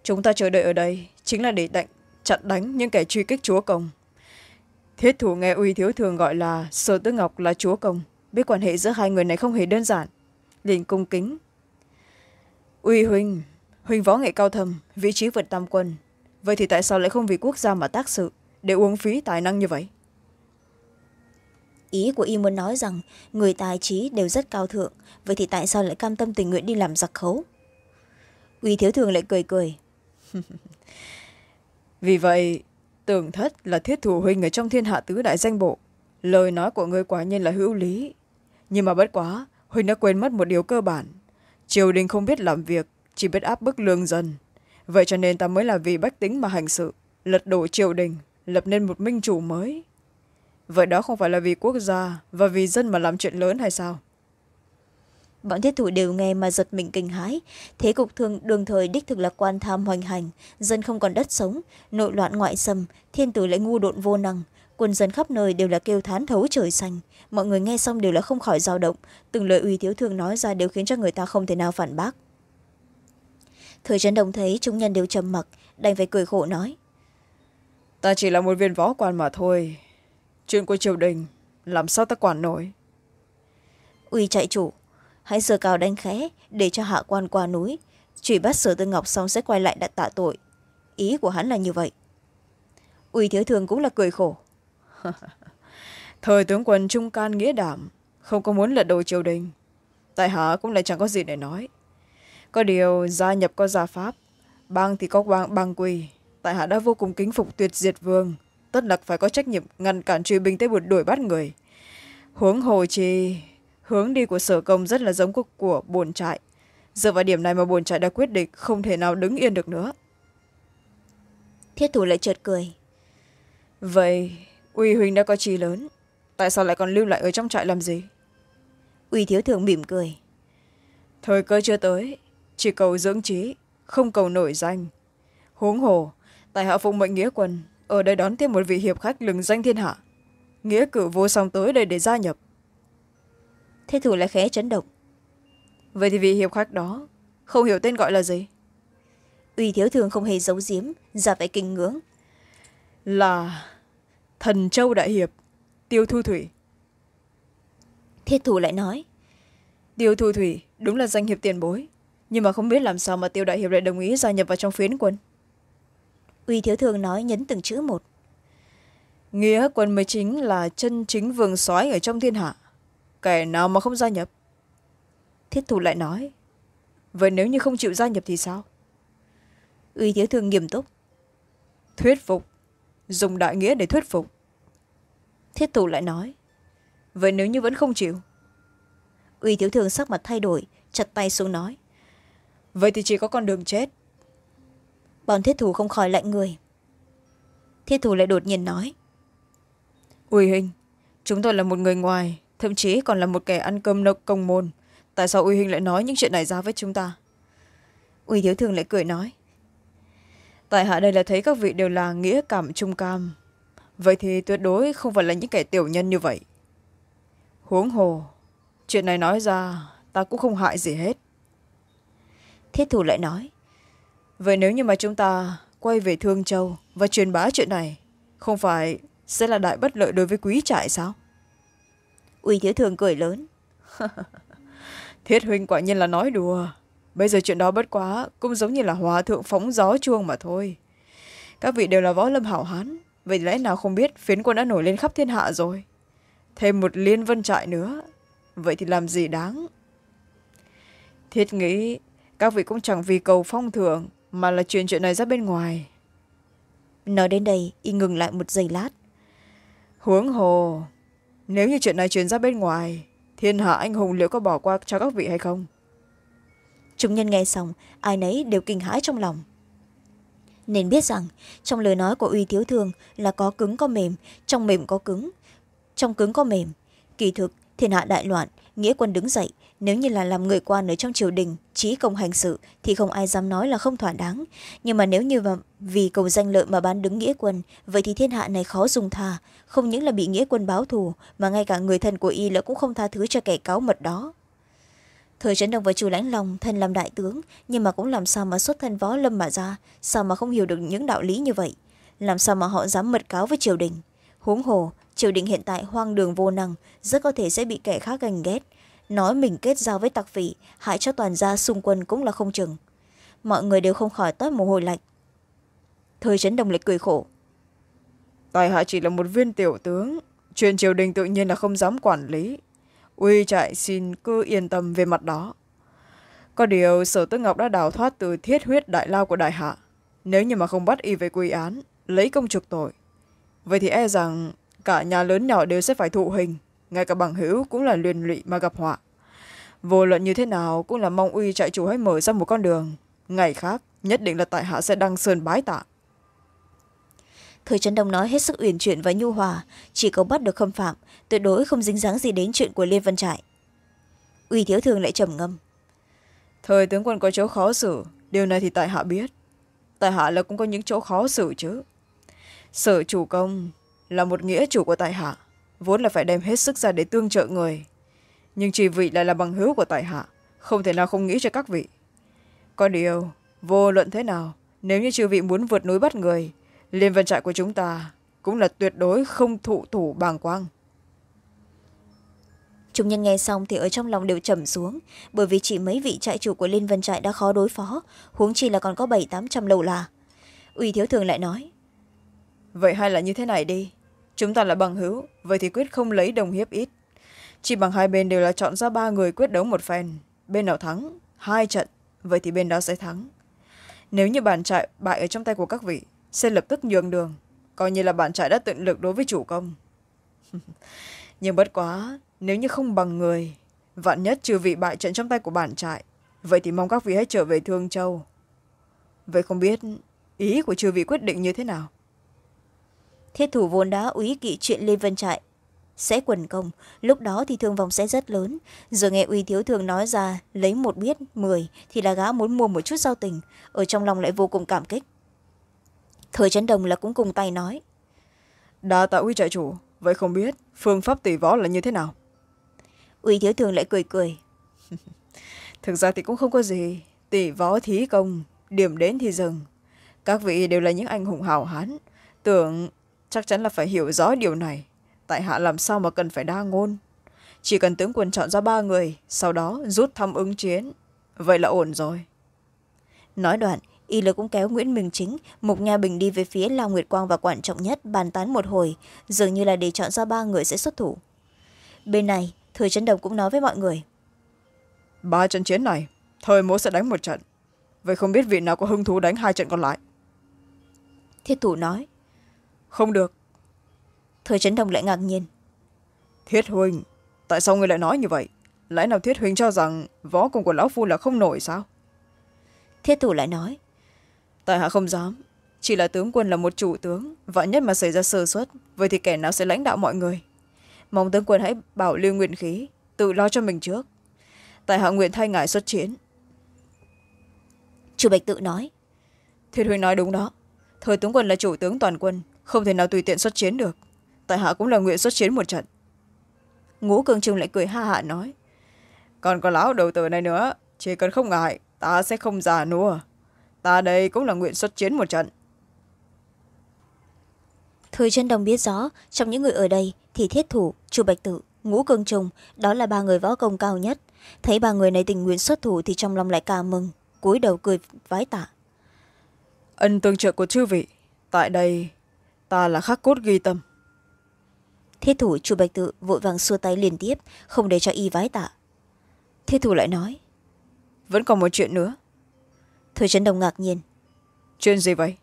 Chúng ta chờ đợi ở đây chính là để đánh, chặn đánh những kẻ truy kích chúa công thiết thủ nghe uy thiếu thường gọi là sở tư ngọc là chúa công biết quan hệ giữa hai người này không hề đơn giản. Liền cung kính. Uy huynh huynh võ nghệ cao thầm vị trí vượt tam quân. Vậy thì tại sao lại không vì quốc gia mà tác sự để uống phí tài năng như vậy? Ý của y muốn nói rằng người tài trí đều rất cao thượng. Vậy thì tại sao lại cam tâm tình nguyện đi làm giặc khấu? Uy thiếu thường lại cười cười. Vì vậy tưởng thất là thiết thủ huynh ở trong thiên hạ tứ đại danh bộ. Lời nói của ngươi quả nhiên là hữu lý. Nhưng mà bất quá, huynh đã quên mất một điều cơ bản. Triều đình không biết làm việc, chỉ biết áp bức lương dân. Vậy cho nên ta mới là vì bách tính mà hành sự, lật đổ triều đình, lập nên một minh chủ mới. Vậy đó không phải là vì quốc gia và vì dân mà làm chuyện lớn hay sao? Bọn thiết thủ đều nghe mà giật mình kinh hãi. Thế cục thường đường thời đích thực là quan tham hoành hành dân không còn đất sống nội loạn ngoại xâm thiên tử lại ngu độn vô năng. Quân dân khắp nơi đều là kêu thán thấu trời xanh. Mọi người nghe xong đều là không khỏi dao động. Từng lời uy thiếu thường nói ra đều khiến cho người ta không thể nào phản bác. Thời trấn đồng thấy chúng nhân đều trầm mặc đành phải cười khổ nói. Ta chỉ là một viên võ quan mà thôi. Chuyện của triều đình làm sao ta quản nổi? Uy chạy chủ hãy sơ cao đánh khẽ để cho hạ quan qua núi. Truy bắt sở tư ngọc xong sẽ quay lại đặt tạ tội. Ý của hắn là như vậy. Uy thiếu thường cũng là cười khổ. Thời tướng quân trung can nghĩa đảm không có muốn lật đổ triều đình. Tại hạ cũng lại chẳng có gì để nói. Có điều gia nhập có gia pháp bang thì có bang, bang quy. Tại hạ đã vô cùng kính phục tuyệt diệt vương tất là phải có trách nhiệm ngăn cản truy binh tới buộc đuổi bắt người. Huống hồ chi hướng đi của sở công rất là giống của, của bồn trại. Dựa vào điểm này mà bồn trại đã quyết định không thể nào đứng yên được nữa. Thiết thủ lại chợt cười. Vậy uy huynh đã có chi lớn tại sao lại còn lưu lại ở trong trại làm gì? Uy thiếu thường mỉm cười. Thời cơ chưa tới chỉ cầu dưỡng trí không cầu nổi danh. Huống hồ tại hạ phụng mệnh nghĩa quân ở đây đón tiếp một vị hiệp khách lừng danh thiên hạ. Nghĩa cử vô song tới đây để gia nhập thế thủ lại khẽ chấn động. Vậy thì vị hiệp khách đó không hiểu tên gọi là gì? Uy thiếu thường không hề giấu giếm ra vẻ kinh ngưỡng. Là thần châu đại hiệp tiêu thu thủy. Thiết thủ lại nói tiêu thu thủy đúng là danh hiệp tiền bối nhưng mà không biết làm sao mà tiêu đại hiệp lại đồng ý gia nhập vào trong phiến quân. Uy thiếu thường nói nhấn từng chữ một. Nghĩa quân mới chính là chân chính vương soái ở trong thiên hạ kẻ nào mà không gia nhập? Thiết thủ lại nói. Vậy nếu như không chịu gia nhập thì sao? Uy thiếu thường nghiêm túc. Thuyết phục. Dùng đại nghĩa để thuyết phục. Thiết thủ lại nói. Vậy nếu như vẫn không chịu? Uy thiếu thường sắc mặt thay đổi, chặt tay xuống nói. Vậy thì chỉ có con đường chết. Bọn thiết thủ không khỏi lạnh người. Thiết thủ lại đột nhiên nói. Uy hình, chúng tôi là một người ngoài thậm chí còn là một kẻ ăn cơm nộp công môn. Tại sao uy hình lại nói những chuyện này ra với chúng ta? Uy thiếu thường lại cười nói tại hạ đây là thấy các vị đều là nghĩa cảm trung cam. Vậy thì tuyệt đối không phải là những kẻ tiểu nhân như vậy. Huống hồ chuyện này nói ra ta cũng không hại gì hết. Thiết thủ lại nói vậy nếu như mà chúng ta quay về thương châu và truyền bá chuyện này không phải sẽ là đại bất lợi đối với quý trại sao uy thiếu thường cười lớn. Thiết huynh quả nhiên là nói đùa. Bây giờ chuyện đó bất quá cũng giống như là hòa thượng phóng gió chuông mà thôi. Các vị đều là võ lâm hảo hán vậy lẽ nào không biết phiến quân đã nổi lên khắp thiên hạ rồi? Thêm một liên vân trại nữa vậy thì làm gì đáng? Thiết nghĩ các vị cũng chẳng vì cầu phong thưởng mà là truyền chuyện này ra bên ngoài. Nói đến đây y ngừng lại một giây lát. Huống hồ nếu như chuyện này truyền ra bên ngoài, thiên hạ anh hùng liệu có bỏ qua cho các vị hay không? Chúng nhân nghe xong, ai nấy đều kinh hãi trong lòng. Nên biết rằng, trong lời nói của uy thiếu thường là có cứng có mềm, trong mềm có cứng, trong cứng có mềm. Kỳ thực, thiên hạ đại loạn, nghĩa quân đứng dậy nếu như là làm người quan ở trong triều đình trí công hành sự, thì không ai dám nói là không thỏa đáng. Nhưng mà nếu như vì cầu danh lợi mà bán đứng nghĩa quân, vậy thì thiên hạ này khó dùng tha. Không những là bị nghĩa quân báo thù, mà ngay cả người thân của y là cũng không tha thứ cho kẻ cáo mật đó. Thời trấn đông và chu lãnh long, thân làm đại tướng, nhưng mà cũng làm sao mà xuất thân võ lâm mà ra, sao mà không hiểu được những đạo lý như vậy? Làm sao mà họ dám mật cáo với triều đình? Huống hồ, triều đình hiện tại hoang đường vô năng, rất có thể sẽ bị kẻ khác ganh ghét nói mình kết giao với tặc vị, hại cho toàn gia xung quân cũng là không chừng. Mọi người đều không khỏi toát mồ hôi lạnh. Thời trấn đồng lịch cười khổ. Tài hạ chỉ là một viên tiểu tướng chuyện triều đình tự nhiên là không dám quản lý. Uy trại xin cứ yên tâm về mặt đó. Có điều sở tư ngọc đã đào thoát từ thiết huyết đại lao của đại hạ. Nếu như mà không bắt y về quy án, lấy công trục tội. Vậy thì e rằng cả nhà lớn nhỏ đều sẽ phải thụ hình ngay cả bằng hữu cũng là liên lụy mà gặp họa. Vô luận như thế nào cũng là mong uy trại chủ hãy mở ra một con đường. Ngày khác nhất định là tại hạ sẽ đăng sơn bái tạ. Thời trấn đông nói hết sức uyển chuyển và nhu hòa. Chỉ có bắt được khâm phạm tuyệt đối không dính dáng gì đến chuyện của liên văn trại. Uy thiếu thường lại trầm ngâm. Thời tướng quân có chỗ khó xử điều này thì tại hạ biết. Tại hạ là cũng có những chỗ khó xử chứ. Sở chủ công là một nghĩa chủ của tại hạ vốn là phải đem hết sức ra để tương trợ người. Nhưng chỉ vị lại là bằng hữu của tại hạ không thể nào không nghĩ cho các vị. Có điều vô luận thế nào nếu như chư vị muốn vượt núi bắt người liên văn trại của chúng ta cũng là tuyệt đối không thụ thủ bàng quang. Chúng nhân nghe xong thì ở trong lòng đều trầm xuống bởi vì chỉ mấy vị trại chủ của liên vân trại đã khó đối phó huống chi là còn có bảy tám trăm lầu là. Ủy thiếu thường lại nói vậy hay là như thế này đi chúng ta là bằng hữu, vậy thì quyết không lấy đồng hiếp ít. Chỉ bằng hai bên đều là chọn ra ba người quyết đấu một phen. Bên nào thắng, hai trận, vậy thì bên đó sẽ thắng. Nếu như bản trại bại ở trong tay của các vị, sẽ lập tức nhường đường. Coi như là bản trại đã tận lực đối với chủ công. Nhưng bất quá, nếu như không bằng người, vạn nhất trừ vị bại trận trong tay của bản trại, vậy thì mong các vị hãy trở về thương châu. Vậy không biết ý của trừ vị quyết định như thế nào? Thiết thủ vốn đã úy kỵ chuyện lê vân trại. Sẽ quần công lúc đó thì thương vong sẽ rất lớn. Giờ nghe uy thiếu thường nói ra lấy một biết mười thì là gã muốn mua một chút giao tình. Ở trong lòng lại vô cùng cảm kích. Thời trấn đồng là cũng cùng tay nói. Đa tạ uy trại chủ vậy không biết phương pháp tỷ võ là như thế nào? Uy thiếu thường lại cười cười. Thực ra thì cũng không có gì. Tỷ võ thí công điểm đến thì dừng. Các vị đều là những anh hùng hào hán. Tưởng chắc chắn là phải hiểu rõ điều này. Tại hạ làm sao mà cần phải đa ngôn? Chỉ cần tướng quân chọn ra ba người sau đó rút thăm ứng chiến. Vậy là ổn rồi. Nói đoạn y lực cũng kéo nguyễn minh chính mục nha bình đi về phía lao nguyệt quang và quan trọng nhất bàn tán một hồi dường như là để chọn ra ba người sẽ xuất thủ. Bên này thời trấn đồng cũng nói với mọi người. Ba trận chiến này thời mỗ sẽ đánh một trận. Vậy không biết vị nào có hứng thú đánh hai trận còn lại? Thiết thủ nói không được. Thời trấn đồng lại ngạc nhiên. Thiết huynh tại sao ngươi lại nói như vậy? Lẽ nào thiết huynh cho rằng võ công của lão phu là không nổi sao? Thiết thủ lại nói tại hạ không dám. Chỉ là tướng quân là một chủ tướng vạn nhất mà xảy ra sơ suất vậy thì kẻ nào sẽ lãnh đạo mọi người? Mong tướng quân hãy bảo lưu nguyện khí tự lo cho mình trước. Tại hạ nguyện thay ngài xuất chiến. Chủ bạch tự nói thiết huynh nói đúng đó. Thời tướng quân là chủ tướng toàn quân không thể nào tùy tiện xuất chiến được. Tại hạ cũng là nguyện xuất chiến một trận. Ngũ cường trung lại cười ha hạ nói. Còn có lão đầu tử này nữa. Chỉ cần không ngại ta sẽ không già nua. Ta đây cũng là nguyện xuất chiến một trận. Thời chân đồng biết rõ trong những người ở đây thì thiết thủ chu bạch tự ngũ cương trùng đó là ba người võ công cao nhất. Thấy ba người này tình nguyện xuất thủ thì trong lòng lại ca mừng cúi đầu cười vái tạ. Ân tương trợ của chư vị tại đây ta là khắc cốt ghi tâm. Thiết thủ chu bạch tự vội vàng xua tay liên tiếp không để cho y vái tạ. Thiết thủ lại nói vẫn còn một chuyện nữa. Thời trấn đồng ngạc nhiên. Chuyện gì vậy?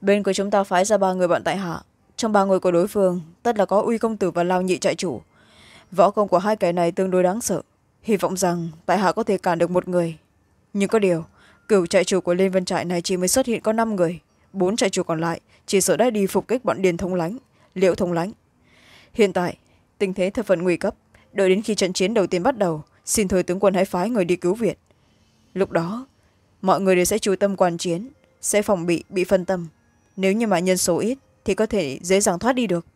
Bên của chúng ta phái ra ba người bạn tại hạ. Trong ba người của đối phương tất là có uy công tử và lao nhị trại chủ. Võ công của hai kẻ này tương đối đáng sợ. Hy vọng rằng tại hạ có thể cản được một người. Nhưng có điều cửu trại chủ của liên vân trại này chỉ mới xuất hiện có năm người bốn trại chủ còn lại chỉ sợ đã đi phục kích bọn điền thông lánh. Liệu thông lánh? Hiện tại tình thế thật phần nguy cấp. Đợi đến khi trận chiến đầu tiên bắt đầu xin thôi tướng quân hãy phái người đi cứu viện. Lúc đó mọi người đều sẽ chú tâm quan chiến sẽ phòng bị bị phân tâm. Nếu như mà nhân số ít thì có thể dễ dàng thoát đi được.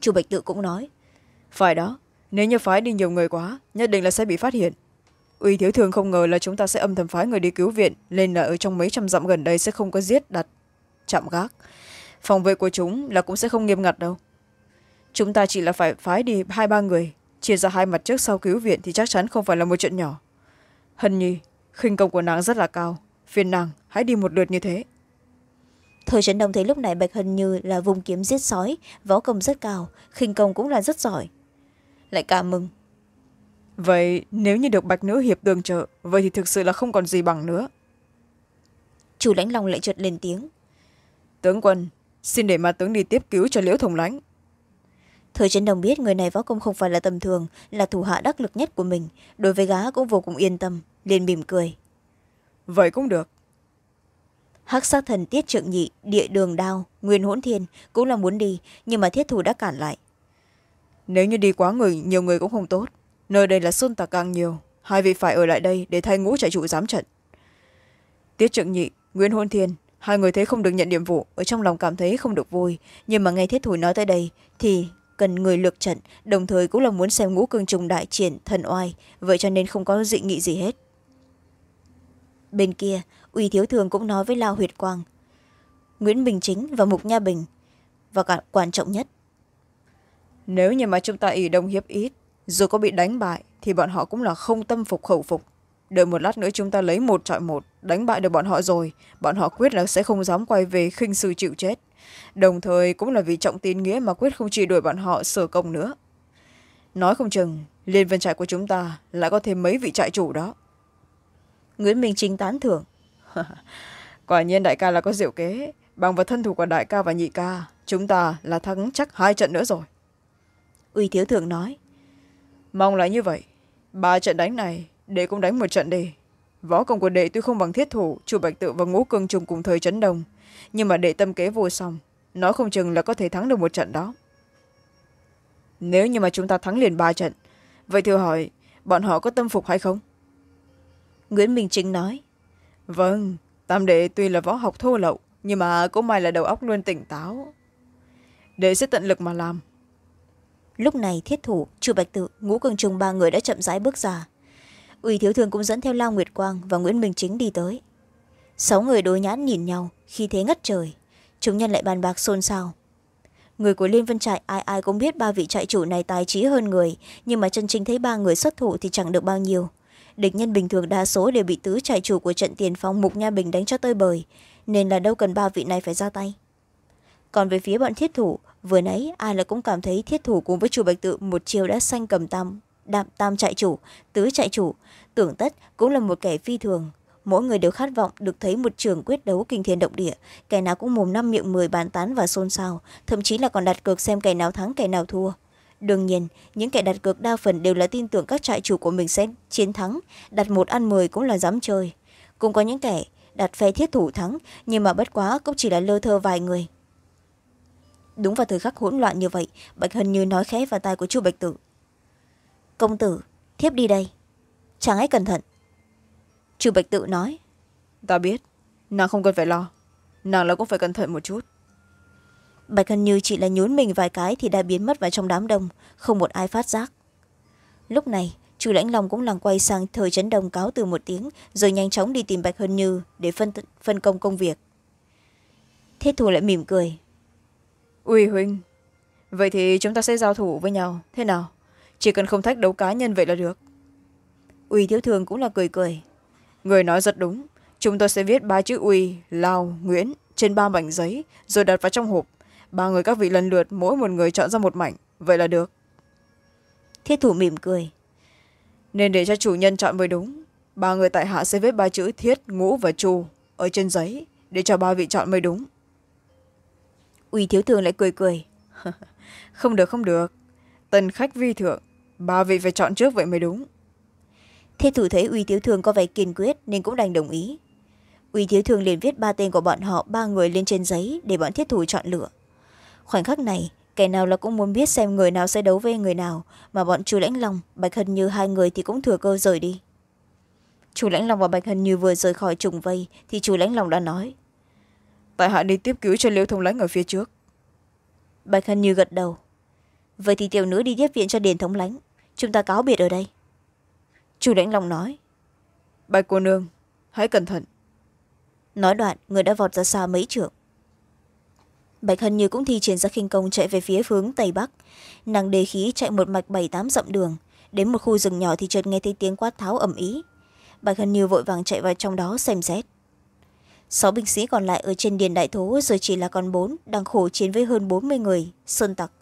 Chu bạch tự cũng nói. Phải đó nếu như phái đi nhiều người quá nhất định là sẽ bị phát hiện. Uy thiếu thường không ngờ là chúng ta sẽ âm thầm phái người đi cứu viện nên là ở trong mấy trăm dặm gần đây sẽ không có giết đặt chạm gác. Phòng vệ của chúng là cũng sẽ không nghiêm ngặt đâu. Chúng ta chỉ là phải phái đi hai ba người chia ra hai mặt trước sau cứu viện thì chắc chắn không phải là một chuyện nhỏ. Hân nhi khinh công của nàng rất là cao phiền nàng hãy đi một lượt như thế. Thời trấn đông thấy lúc này bạch hân như là vùng kiếm giết sói võ công rất cao khinh công cũng là rất giỏi. Lại cảm mừng. Vậy nếu như được bạch nữ hiệp tương trợ vậy thì thực sự là không còn gì bằng nữa. Chủ lãnh long lại chợt lên tiếng tướng quân xin để mà tướng đi tiếp cứu cho liễu thống lãnh. Thời trấn đồng biết người này võ công không phải là tầm thường là thủ hạ đắc lực nhất của mình. Đối với gá cũng vô cùng yên tâm liền mỉm cười. Vậy cũng được. Hắc sát thần tiết trượng nhị địa đường đao nguyên hỗn thiên cũng là muốn đi nhưng mà thiết thủ đã cản lại. Nếu như đi quá người nhiều người cũng không tốt. Nơi đây là xôn tạc càng nhiều hai vị phải ở lại đây để thay ngũ trại chủ giám trận. Tiết trượng nhị nguyễn hôn thiên hai người thấy không được nhận nhiệm vụ, ở trong lòng cảm thấy không được vui. Nhưng mà nghe thiết thủ nói tới đây, thì cần người lược trận, đồng thời cũng là muốn xem ngũ cương trùng đại triển thần oai, vậy cho nên không có dị nghị gì hết. Bên kia, uy thiếu thường cũng nói với lao huyệt quang, nguyễn bình chính và mục nha bình, và cả quan trọng nhất. Nếu như mà chúng ta ỉ đông hiếp ít, dù có bị đánh bại, thì bọn họ cũng là không tâm phục khẩu phục đợi một lát nữa chúng ta lấy một trọi một đánh bại được bọn họ rồi. Bọn họ quyết là sẽ không dám quay về khinh sư chịu chết. Đồng thời cũng là vì trọng tín nghĩa mà quyết không chỉ đuổi bọn họ sở công nữa. Nói không chừng liên vân trại của chúng ta lại có thêm mấy vị trại chủ đó. Nguyễn minh chính tán thưởng. Quả nhiên đại ca là có diệu kế. Bằng vào thân thủ của đại ca và nhị ca chúng ta là thắng chắc hai trận nữa rồi. Uy thiếu thượng nói. Mong là như vậy. Ba trận đánh này đệ cũng đánh một trận đi. Võ công của đệ tuy không bằng thiết thủ chu bạch tự và ngũ cương trùng cùng thời chấn đồng nhưng mà đệ tâm kế vô song nói không chừng là có thể thắng được một trận đó. Nếu như mà chúng ta thắng liền ba trận vậy thưa hỏi bọn họ có tâm phục hay không? Nguyễn minh chính nói. Vâng tam đệ tuy là võ học thô lậu nhưng mà cũng may là đầu óc luôn tỉnh táo. Đệ sẽ tận lực mà làm. Lúc này thiết thủ chu bạch tự ngũ cường trùng ba người đã chậm rãi bước ra ủy thiếu thường cũng dẫn theo lao nguyệt quang và nguyễn minh chính đi tới. Sáu người đối nhãn nhìn nhau, khi thế ngất trời, chúng nhân lại bàn bạc xôn xao. Người của liên vân trại, ai ai cũng biết ba vị trại chủ này tài trí hơn người, nhưng mà chân chính thấy ba người xuất thủ thì chẳng được bao nhiêu. Địch nhân bình thường đa số đều bị tứ trại chủ của trận tiền phong mục nha bình đánh cho tơi bời, nên là đâu cần ba vị này phải ra tay. Còn về phía bọn thiết thủ, vừa nãy ai là cũng cảm thấy thiết thủ cùng với chủ bạch tự một chiều đã xanh cầm tam, đạm tam trại chủ, tứ trại chủ tưởng tất cũng là một kẻ phi thường. Mỗi người đều khát vọng được thấy một trường quyết đấu kinh thiên động địa. Kẻ nào cũng mồm năm miệng mười bàn tán và xôn xao, thậm chí là còn đặt cược xem kẻ nào thắng, kẻ nào thua. Đương nhiên, những kẻ đặt cược đa phần đều là tin tưởng các trại chủ của mình sẽ chiến thắng, đặt một ăn mười cũng là dám chơi. Cũng có những kẻ đặt phe thiết thủ thắng, nhưng mà bất quá cũng chỉ là lơ thơ vài người. Đúng vào thời khắc hỗn loạn như vậy, bạch hân như nói khẽ vào tai của chu bạch tử. Công tử, thiếp đi đây chàng hãy cẩn thận. Chu bạch tự nói. Ta biết nàng không cần phải lo. Nàng là cũng phải cẩn thận một chút. Bạch hân như chỉ là nhún mình vài cái thì đã biến mất vào trong đám đông không một ai phát giác. Lúc này chu lãnh long cũng làng quay sang thời chấn đồng cáo từ một tiếng rồi nhanh chóng đi tìm bạch hân như để phân, phân công công việc. Thiết thù lại mỉm cười. Uy huynh vậy thì chúng ta sẽ giao thủ với nhau. Thế nào? Chỉ cần không thách đấu cá nhân vậy là được uy thiếu thường cũng là cười cười. Người nói rất đúng. Chúng tôi sẽ viết ba chữ uy lao nguyễn trên ba mảnh giấy rồi đặt vào trong hộp. Ba người các vị lần lượt mỗi một người chọn ra một mảnh. Vậy là được. Thiết thủ mỉm cười. Nên để cho chủ nhân chọn mới đúng. Ba người tại hạ sẽ viết ba chữ thiết ngũ và chu ở trên giấy để cho ba vị chọn mới đúng. Uy thiếu thường lại cười cười. Không được không được. Tân khách vi thượng ba vị phải chọn trước vậy mới đúng thế thủ thấy uy thiếu thường có vẻ kiên quyết nên cũng đành đồng ý. Uy thiếu thường liền viết ba tên của bọn họ ba người lên trên giấy để bọn thiết thủ chọn lựa. Khoảnh khắc này kẻ nào là cũng muốn biết xem người nào sẽ đấu với người nào mà bọn chu lãnh long bạch hân như hai người thì cũng thừa cơ rời đi. Chu lãnh long và bạch hân như vừa rời khỏi trùng vây thì chu lãnh long đã nói tại hạ đi tiếp cứu cho liễu thông lãnh ở phía trước. Bạch hân như gật đầu vậy thì tiểu nữ đi tiếp viện cho điền thống lãnh chúng ta cáo biệt ở đây chu lãnh long nói. Bạch cô nương hãy cẩn thận. Nói đoạn người đã vọt ra xa mấy trượng. Bạch hân như cũng thi triển ra khinh công chạy về phía hướng tây bắc. Nàng đề khí chạy một mạch bảy tám dặm đường. Đến một khu rừng nhỏ thì chợt nghe thấy tiếng quát tháo ầm ý bạch hân như vội vàng chạy vào trong đó xem xét. Sáu binh sĩ còn lại ở trên điền đại thố giờ chỉ là còn bốn đang khổ chiến với hơn bốn mươi người sơn tặc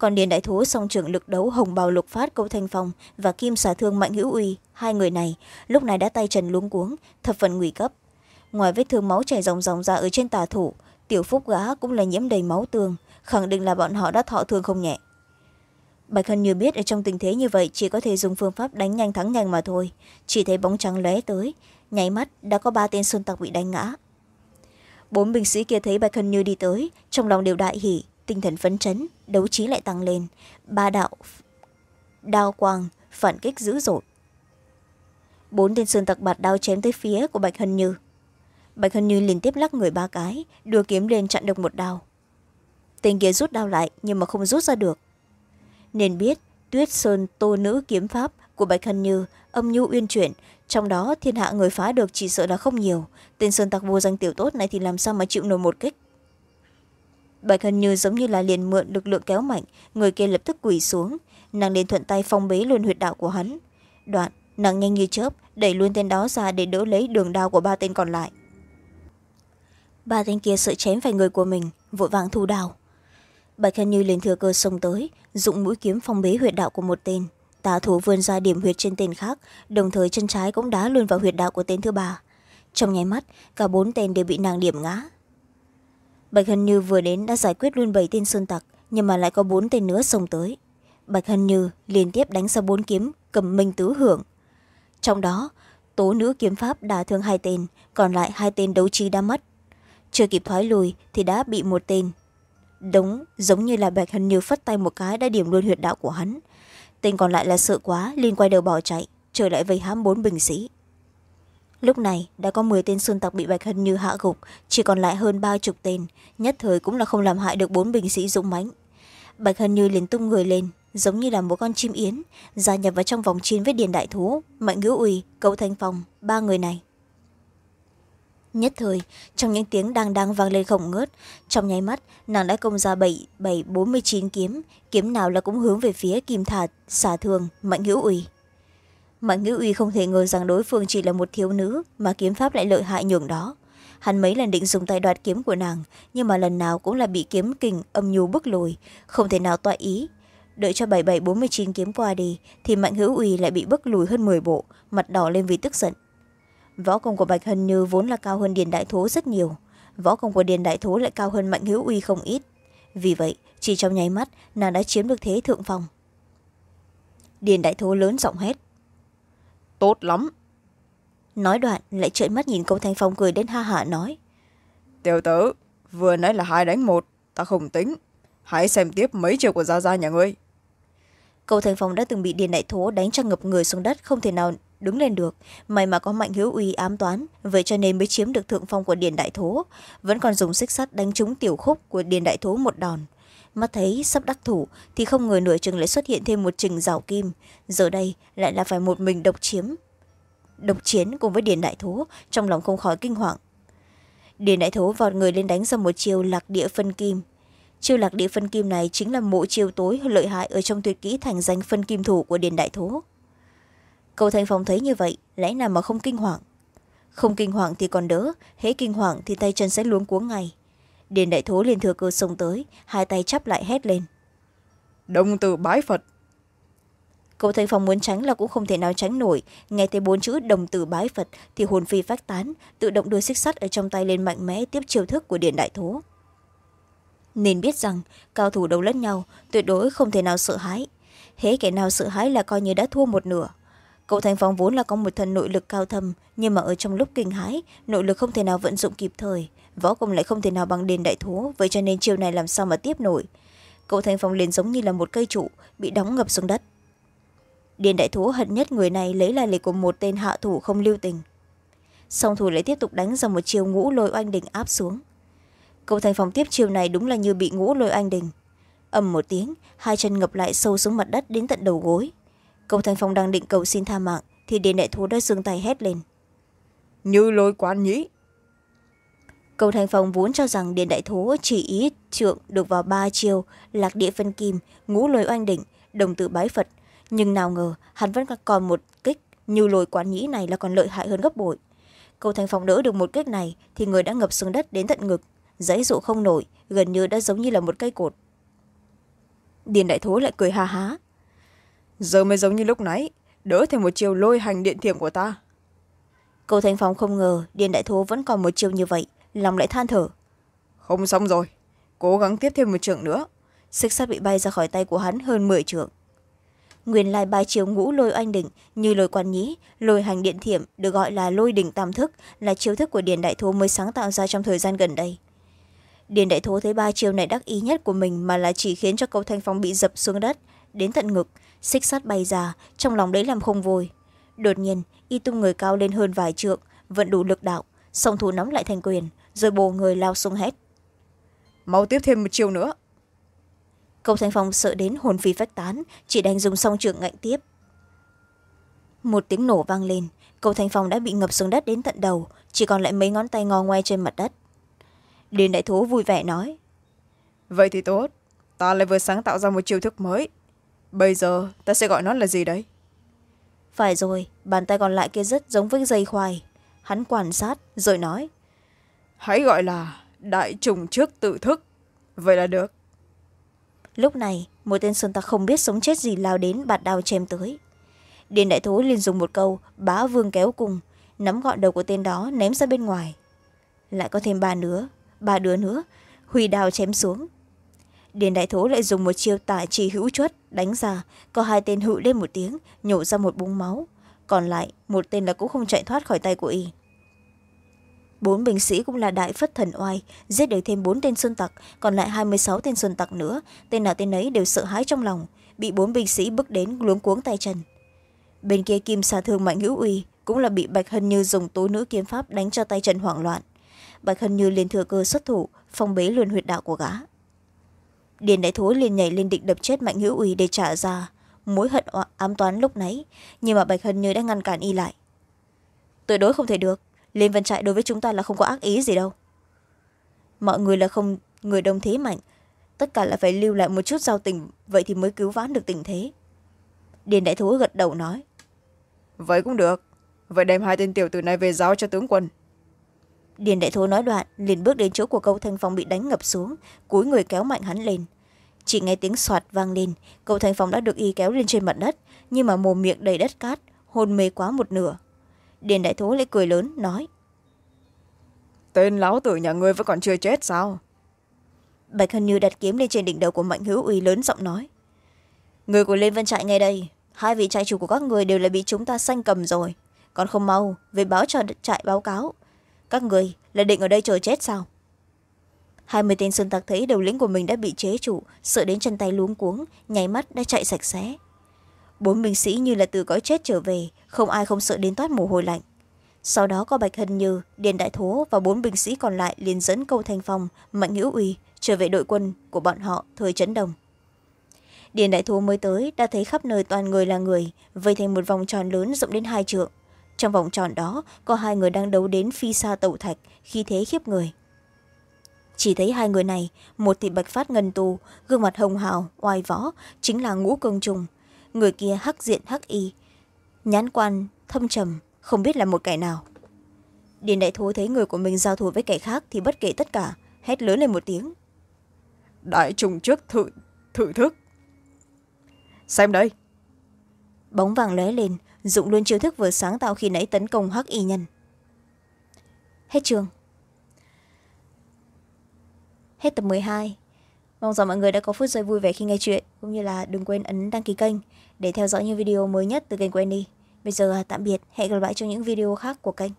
còn điền đại thú song trưởng lực đấu hồng bào lục phát, câu thanh phong và kim xà thương mạnh hữu uy, hai người này, lúc này đã tay trần luống cuống, thập phần nguy cấp. Ngoài vết thương máu chảy ròng ròng ra ở trên tà thủ, tiểu phúc gã cũng là nhiễm đầy máu tương khẳng định là bọn họ đã thọ thương không nhẹ. Bạch hân như biết ở trong tình thế như vậy chỉ có thể dùng phương pháp đánh nhanh thắng nhanh mà thôi. Chỉ thấy bóng trắng lóe tới, nháy mắt đã có ba tên xuân tặc bị đánh ngã. Bốn binh sĩ kia thấy bạch hân như đi tới, trong lòng đều đại hỉ tinh thần phấn chấn, đấu trí lại tăng lên. Ba đạo đao quang phản kích dữ dội. Bốn tên sơn tặc bạt đao chém tới phía của bạch hân như. Bạch hân như liên tiếp lắc người ba cái, đưa kiếm lên chặn được một đao. Tên kia rút đao lại, nhưng mà không rút ra được. Nên biết, tuyết sơn tô nữ kiếm pháp của bạch hân như âm nhu uyên chuyển, trong đó thiên hạ người phá được chỉ sợ là không nhiều. Tên sơn tặc vô danh tiểu tốt này thì làm sao mà chịu nổi một kích? Bạch hân như giống như là liền mượn lực lượng kéo mạnh, người kia lập tức quỳ xuống. Nàng liền thuận tay phong bế luôn huyệt đạo của hắn. Đoạn, nàng nhanh như chớp, đẩy luôn tên đó ra để đỡ lấy đường đao của ba tên còn lại. Ba tên kia sợ chém phải người của mình, vội vàng thu đao. Bạch hân như liền thừa cơ xông tới, dụng mũi kiếm phong bế huyệt đạo của một tên. Tà thủ vươn ra điểm huyệt trên tên khác, đồng thời chân trái cũng đá luôn vào huyệt đạo của tên thứ ba. Trong nháy mắt, cả bốn tên đều bị nàng điểm ngã bạch hân như vừa đến đã giải quyết luôn bảy tên sơn tặc, nhưng mà lại có bốn tên nữa xông tới. Bạch hân như liên tiếp đánh ra bốn kiếm, cầm minh tứ hưởng. Trong đó, tố nữ kiếm pháp đả thương hai tên, còn lại hai tên đấu trí đã mất. Chưa kịp thoái lùi thì đã bị một tên đống giống như là bạch hân như phất tay một cái đã điểm luôn huyệt đạo của hắn. Tên còn lại là sợ quá liên quay đầu bỏ chạy, trở lại vây hãm bốn binh sĩ lúc này, đã có m tên sơn tặc bị bạch hân như hạ gục, chỉ còn lại hơn ba chục tên, nhất thời cũng là không làm hại được bốn binh sĩ dũng mãnh. Bạch hân như liền tung người lên, giống như là một con chim yến, gia nhập vào trong vòng chiến với điền đại thú, mạnh ngữ uy cậu thanh phong, ba người này. Nhất thời, trong những tiếng đang đang vang lên khổng ngớt, trong nháy mắt, nàng đã công ra bảy bảy bốn mươi chín kiếm kiếm nào là cũng hướng về phía kim thạt xả thường, mạnh hữu uy mạnh hữu uy không thể ngờ rằng đối phương chỉ là một thiếu nữ mà kiếm pháp lại lợi hại nhường đó. Hắn mấy lần định dùng tay đoạt kiếm của nàng, nhưng mà lần nào cũng là bị kiếm kình âm nhu bức lùi, không thể nào toại ý. Đợi cho bảy bảy bốn mươi chín kiếm qua đi, thì mạnh hữu uy lại bị bức lùi hơn m bộ, mặt đỏ lên vì tức giận. Võ công của bạch hân như vốn là cao hơn điền đại thố rất nhiều, võ công của điền đại thố lại cao hơn mạnh hữu uy không ít. Vì vậy, chỉ trong nháy mắt, nàng đã chiếm được thế thượng phong. Điền đại thố lớn giọng hét tốt lắm. Nói đoạn lại trợn mắt nhìn câu thanh phong cười đến ha hả nói. Tiểu tử vừa nãy là hai đánh một ta không tính. Hãy xem tiếp mấy chiều của gia gia nhà ngươi. Câu thanh phong đã từng bị điền đại thố đánh cho ngập người xuống đất không thể nào đứng lên được. May mà có mạnh hữu uy ám toán vậy cho nên mới chiếm được thượng phong của điền đại thố. Vẫn còn dùng xích sắt đánh trúng tiểu khúc của điền đại thố một đòn mắt thấy sắp đắc thủ, thì không ngờ nửa chừng lại xuất hiện thêm một trình rào kim. Giờ đây lại là phải một mình độc chiếm, độc chiến cùng với điền đại thố, trong lòng không khỏi kinh hoàng. Điền đại thố vọt người lên đánh ra một chiều lạc địa phân kim. Chiêu lạc địa phân kim này chính là mộ chiêu tối lợi hại ở trong tuyệt kỹ thành danh phân kim thủ của điền đại thố. Cầu thành phong thấy như vậy, lẽ nào mà không kinh hoàng? Không kinh hoàng thì còn đỡ, hễ kinh hoàng thì tay chân sẽ luống cuống ngay điền đại thố liền thừa cơ xông tới hai tay chắp lại hét lên. Đồng từ bái phật. Cậu thành phong muốn tránh là cũng không thể nào tránh nổi. Nghe thấy bốn chữ đồng tử bái phật thì hồn phi phách tán tự động đưa xích sắt ở trong tay lên mạnh mẽ tiếp chiêu thức của điền đại thố. Nên biết rằng cao thủ đấu lẫn nhau tuyệt đối không thể nào sợ hãi. Hễ kẻ nào sợ hãi là coi như đã thua một nửa cậu thành phong vốn là có một thân nội lực cao thâm, nhưng mà ở trong lúc kinh hãi, nội lực không thể nào vận dụng kịp thời. Võ công lại không thể nào bằng đền đại thú vậy cho nên chiêu này làm sao mà tiếp nổi? Cậu thành phong liền giống như là một cây trụ, bị đóng ngập xuống đất. Điền đại thú hận nhất người này lấy lại lịch của một tên hạ thủ không lưu tình. Song thủ lại tiếp tục đánh ra một chiều ngũ lôi oanh đình áp xuống. Cậu thành phong tiếp chiều này đúng là như bị ngũ lôi oanh đình ầm một tiếng, hai chân ngập lại sâu xuống mặt đất đến tận đầu gối cậu thành phong đang định cầu xin tha mạng thì điền đại thú đã giương tay hét lên. Như lôi quán nhĩ. Cầu thành phong vốn cho rằng điền đại thú chỉ ý trượng được vào ba chiều lạc địa phân kim ngũ lôi oanh đỉnh đồng tử bái phật. Nhưng nào ngờ hắn vẫn còn một kích như lôi quán nhĩ này là còn lợi hại hơn gấp bội. Cầu thành phong đỡ được một kích này thì người đã ngập xuống đất đến tận ngực. Dãy dụ không nổi gần như đã giống như là một cây cột. Điền đại thố lại cười ha há giờ mới giống như lúc nãy đỡ thêm một chiều lôi hành điện thiểm của ta. Cầu thành phong không ngờ điền đại thố vẫn còn một chiều như vậy lòng lại than thở. Không xong rồi cố gắng tiếp thêm một trường nữa. Xích sắt bị bay ra khỏi tay của hắn hơn m trượng. Nguyên lai ba chiều ngũ lôi oanh đỉnh như lôi quan nhĩ lôi hành điện thiểm được gọi là lôi đỉnh tam thức là chiêu thức của điền đại thố mới sáng tạo ra trong thời gian gần đây. Điền đại thố thấy ba chiêu này đắc ý nhất của mình mà là chỉ khiến cho cầu thanh phong bị dập xuống đất đến tận ngực xích sắt bay ra trong lòng đấy làm không vui. Đột nhiên y tung người cao lên hơn vài trượng vận đủ lực đạo song thủ nắm lại thành quyền rồi bồ người lao xuống hét mau tiếp thêm một chiều nữa. Cầu thanh phong sợ đến hồn phi phách tán chỉ đành dùng song trường ngạnh tiếp. Một tiếng nổ vang lên cầu thanh phong đã bị ngập xuống đất đến tận đầu chỉ còn lại mấy ngón tay ngò ngoe trên mặt đất. Điền đại thú vui vẻ nói vậy thì tốt ta lại vừa sáng tạo ra một chiêu thức mới bây giờ ta sẽ gọi nó là gì đấy? Phải rồi bàn tay còn lại kia rất giống với dây khoai. Hắn quan sát rồi nói. Hãy gọi là đại trùng trước tự thức. Vậy là được. Lúc này một tên sơn tặc không biết sống chết gì lao đến bạt đao chém tới. Điền đại thố liền dùng một câu bá vương kéo cùng nắm gọn đầu của tên đó ném ra bên ngoài. Lại có thêm ba nữa ba đứa nữa huy đao chém xuống điền đại thố lại dùng một chiêu tả trì hữu chuất, đánh ra, có hai tên hự lên một tiếng, nhổ ra một búng máu. Còn lại, một tên là cũng không chạy thoát khỏi tay của y. Bốn binh sĩ cũng là đại phất thần oai, giết được thêm bốn tên xuân tặc, còn lại hai mươi sáu tên xuân tặc nữa. Tên nào tên ấy đều sợ hãi trong lòng, bị bốn binh sĩ bước đến luống cuống tay chân. Bên kia kim xà thương mạnh hữu uy cũng là bị bạch hân như dùng tố nữ kiếm pháp đánh cho tay chân hoảng loạn. Bạch hân như liền thừa cơ xuất thủ, phong bế luân huyệt đạo của gã điền đại thối liền nhảy lên định đập chết mạnh hữu uy để trả ra mối hận ám toán lúc nãy. Nhưng mà bạch hân như đã ngăn cản y lại. Tuyệt đối không thể được. Liên vân trại đối với chúng ta là không có ác ý gì đâu. Mọi người là không, người đông thế mạnh. Tất cả là phải lưu lại một chút giao tình, vậy thì mới cứu vãn được tình thế. Điền đại thú gật đầu nói. Vậy cũng được. Vậy đem hai tên tiểu tử này về giáo cho tướng quân điền đại thú nói đoạn liền bước đến chỗ của câu thanh phong bị đánh ngập xuống cúi người kéo mạnh hắn lên. Chỉ nghe tiếng soạt vang lên cậu thanh phong đã được y kéo lên trên mặt đất nhưng mà mồm miệng đầy đất cát hôn mê quá một nửa. Điền đại thú lại cười lớn nói tên láo tử nhà ngươi vẫn còn chưa chết sao? Bạch hân như đặt kiếm lên trên đỉnh đầu của mạnh hữu uy lớn giọng nói người của lên vân trại ngay đây hai vị trại chủ của các người đều là bị chúng ta sanh cầm rồi. Còn không mau về báo cho trại báo cáo các người là định ở đây chờ chết sao? Hai mươi tên sơn tặc thấy đầu lĩnh của mình đã bị chế trụ sợ đến chân tay luống cuống, nháy mắt đã chạy sạch sẽ. Bốn binh sĩ như là từ cõi chết trở về, không ai không sợ đến toát mồ hôi lạnh. Sau đó có bạch hân như điền đại thố và bốn binh sĩ còn lại liền dẫn câu thanh phong, mạnh hữu uy trở về đội quân của bọn họ thời trấn đồng điền đại thố mới tới đã thấy khắp nơi toàn người là người, vây thành một vòng tròn lớn rộng đến hai trượng trong vòng tròn đó có hai người đang đấu đến phi xa tẩu thạch khi thế khiếp người. Chỉ thấy hai người này một thì bạch phát ngân tù gương mặt hồng hào oai võ chính là ngũ công trùng. Người kia hắc diện hắc y nhãn quan thâm trầm không biết là một kẻ nào. Điền đại thú thấy người của mình giao thủ với kẻ khác thì bất kể tất cả hét lớn lên một tiếng. Đại trùng trước thự thự thức. Xem đây. Bóng vàng lóe lên dụng luôn chiêu thức vừa sáng tạo khi nãy tấn công hắc y nhân. Hết trường hết tập hai. Mong rằng mọi người đã có phút giây vui vẻ khi nghe chuyện, cũng như là đừng quên ấn đăng ký kênh để theo dõi những video mới nhất từ kênh của Annie. bây giờ tạm biệt, hẹn gặp lại trong những video khác của kênh.